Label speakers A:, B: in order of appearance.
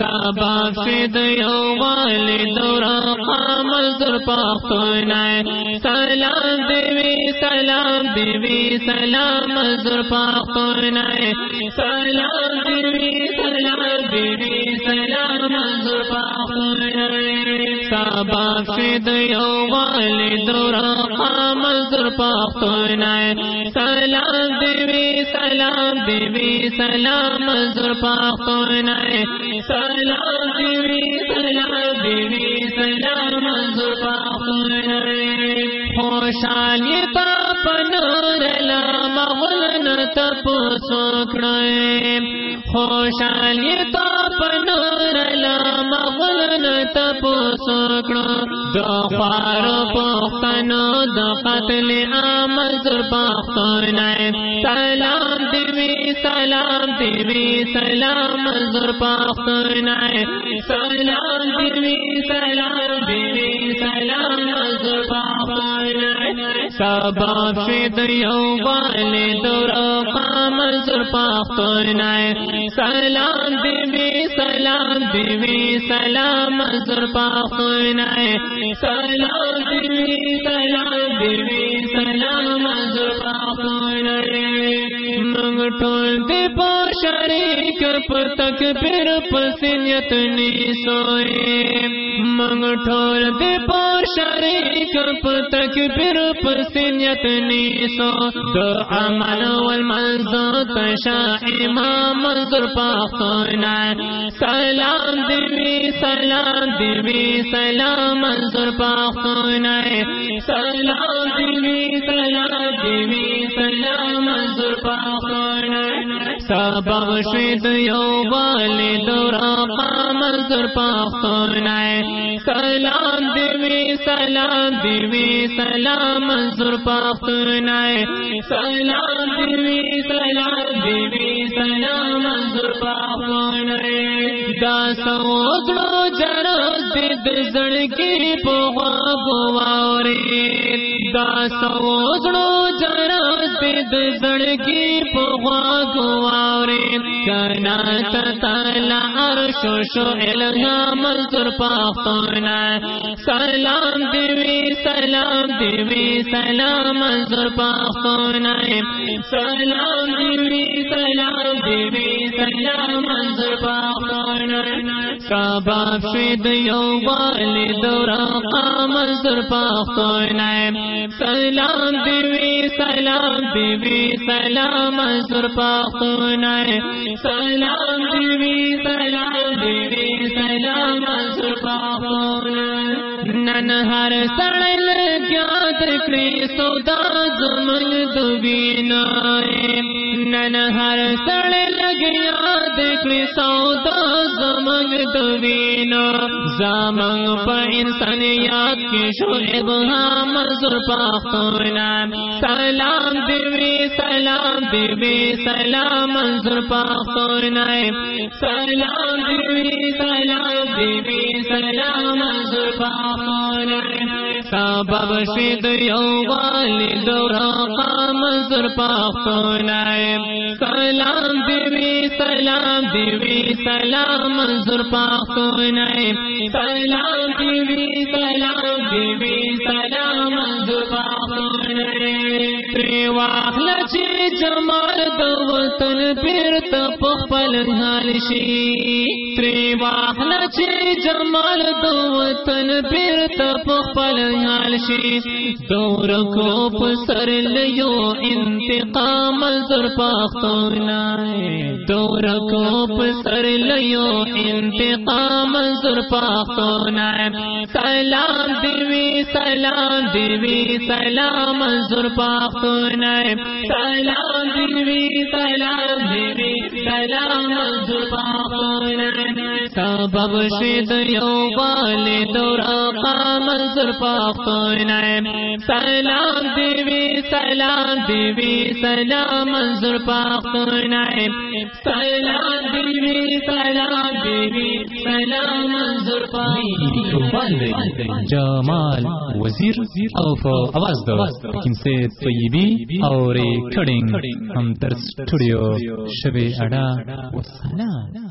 A: سبا فد you والد رقا مزر پاختونای سلام دیوی سلام دیوی، سلام مزر پاختونای سلام دیوی سلام دیوی، سلام مزر پاختونای سبا فد یو والد رقا مزر سلام دیوی سلام دیوی، سلام مزر پاختونای سلام دیوی سلام دیوی سلام مزر پاختونای خوشحالی تا پنور لام غلن تپو سوکڑائے خوشحالی تا پنور لام غلن دو پختنو دو قتل سلام دیوی سلام دیوی سلام مزر پاختونائے سلام دیوی سلام دیوی سلام مزر پاختونائے سبا فید یو والد رقا مزر پاختونائے سلام دیوی سلام دیوی سلام مزر پاختونائے سلام دیوی سلام دیوی سلام مزر پاختونائے منگ ٹول دے پا شریک تک پھر پسنیت نی سوئے۔ منگ ٹول دے پا شریک تک پھر پسنیت نی سو دو عمل والمنظر تشا امام منظر پاختونا سلام دیوی سلام دیوی، سلام منظر پاختونا سلام دیوی سلام دیوی، سلام منظر یو والد راقا منظر سلام دیوی سلام دیوی، سلام منظر پاختونا سلام دیوی سلام دیوی، سلام منظر پاختونا دا سوگڑو جرس دید زڑکی پوغا گواوری دا سوگڑو جرس دید زڑکی پوغا گواوری کنا تتالا عرش شو الہا منظر پاختونا سلام دیوی سلام دیوی سلام منظر پاختونا سلام دیوی سلام دیوی سلام منظر پاختونا سبا فید یو والد رقا منظر پاختونا سلام دیوی سلام دیوی، سلام منظر پاختونا سلام دیوی سلام دیوی، سلام منظر پاختونا نن ہر سڑل گیاد کری سودا زمن دوینا نن ہر سڑل گیاد کری سودا زمن دوینا زمن پا انسانیات کی شعب ہاں منظر پاختونا سلام دیوی سلام دیوی، سلام منظر پاختونا سلام دیوی سلام دیوی، سلام منظر پاختونا سبب شد یو والد راقا منظر پاختونا سلام دیوی سلام دیوی، سلام منظر پاختونا سلام دیوی سلام دیوی، سلام منظر پاختونا واخل چې جمال د وطن پیر ته په خپل حال شي تری واخل جمال د وطن پیر ته په خپل حال دور کو په سر لیو، انتقام زر پاختونا دور کو په سر لیو، انتقام زر پاختونا سلام دیوی سلام دیوی، سلام زر پاختونا سلام دیوی سلام دیوی، سلام زر پاختونا سبب شد یو والد راقا منظر پاختونا سلام دیوی سلام دیوی، سلام منظر پاختونا سلام دیوی سلام دیوی، سلام منظر پاختونا
B: جمال، وزیر او په اواز د کیمسه طیبی او ریکارډینګ هم در سټوډیو شبه اډا وسلام۔